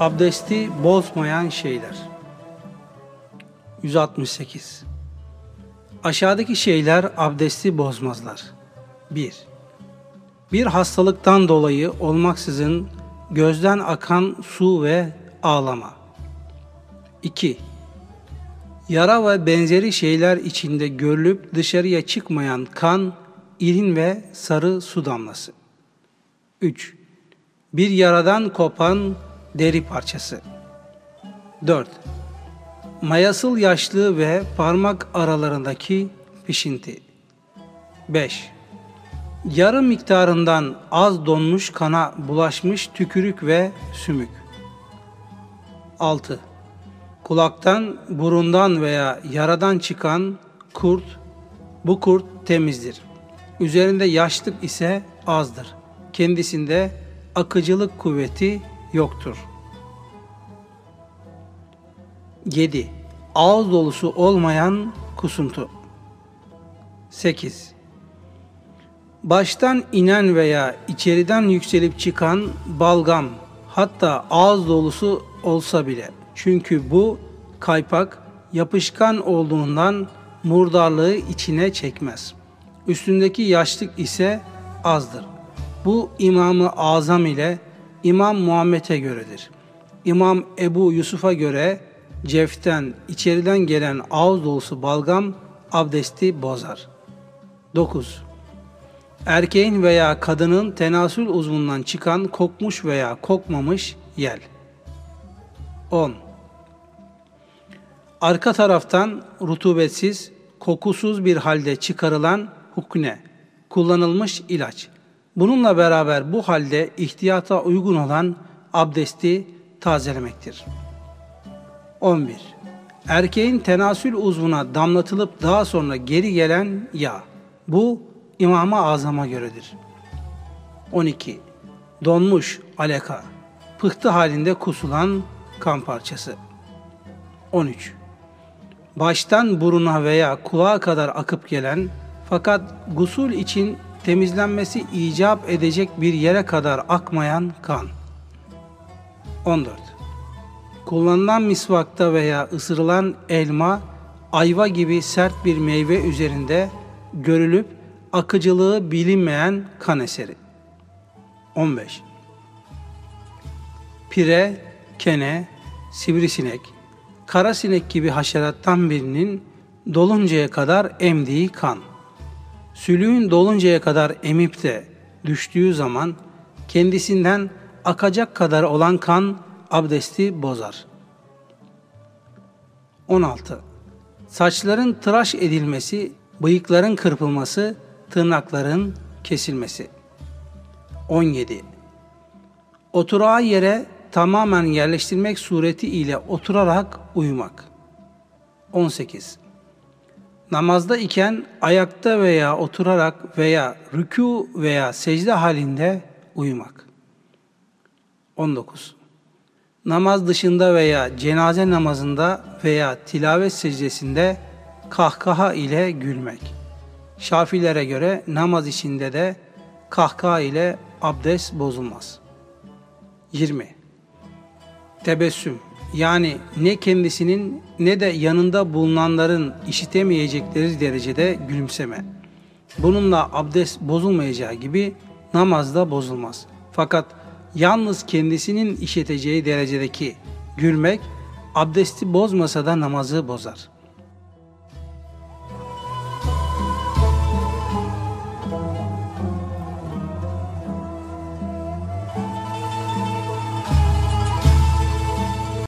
Abdesti bozmayan şeyler. 168. Aşağıdaki şeyler abdesti bozmazlar. 1. Bir hastalıktan dolayı olmaksızın gözden akan su ve ağlama. 2. Yara ve benzeri şeyler içinde görülüp dışarıya çıkmayan kan, irin ve sarı su damlası. 3. Bir yaradan kopan deri parçası. 4. Mayasıl yaşlı ve parmak aralarındaki pişinti. 5. Yarım miktarından az donmuş kana bulaşmış tükürük ve sümük. 6. Kulaktan, burundan veya yaradan çıkan kurt, bu kurt temizdir. Üzerinde yaşlık ise azdır. Kendisinde akıcılık kuvveti yoktur. 7. Ağız dolusu olmayan kusuntu. 8. Baştan inen veya içeriden yükselip çıkan balgam, hatta ağız dolusu olsa bile. Çünkü bu kaypak, yapışkan olduğundan murdarlığı içine çekmez. Üstündeki yaşlık ise azdır. Bu İmam-ı Azam ile İmam Muhammed'e göredir. İmam Ebu Yusuf'a göre ceften, içeriden gelen ağız dolusu balgam abdesti bozar. 9. Erkeğin veya kadının tenasül uzvundan çıkan kokmuş veya kokmamış yel. 10. Arka taraftan rutubetsiz, kokusuz bir halde çıkarılan hukne, kullanılmış ilaç. Bununla beraber bu halde ihtiyata uygun olan abdesti tazelemektir. 11. Erkeğin tenasül uzvuna damlatılıp daha sonra geri gelen yağ. Bu İmam-ı Azam'a göredir. 12. Donmuş aleka, pıhtı halinde kusulan kan parçası. 13. Baştan buruna veya kulağa kadar akıp gelen fakat gusul için temizlenmesi icap edecek bir yere kadar akmayan kan. 14. Kullanılan misvakta veya ısırılan elma, ayva gibi sert bir meyve üzerinde görülüp akıcılığı bilinmeyen kan eseri. 15. Pire, kene, sivrisinek, kara sinek gibi haşerattan birinin doluncaya kadar emdiği kan. Sülüğün doluncaya kadar emip de düştüğü zaman kendisinden akacak kadar olan kan abdesti bozar. 16. Saçların tıraş edilmesi, bıyıkların kırpılması, tırnakların kesilmesi. 17. Oturağı yere tamamen yerleştirmek sureti ile oturarak uyumak. 18. Namazda iken ayakta veya oturarak veya rükû veya secde halinde uyumak. 19. Namaz dışında veya cenaze namazında veya tilavet secdesinde kahkaha ile gülmek. Şafilere göre namaz içinde de kahkaha ile abdest bozulmaz. 20. Tebessüm yani ne kendisinin ne de yanında bulunanların işitemeyecekleri derecede gülümseme. Bununla abdest bozulmayacağı gibi namaz da bozulmaz. Fakat yalnız kendisinin işiteceği derecedeki gülmek abdesti bozmasa da namazı bozar.''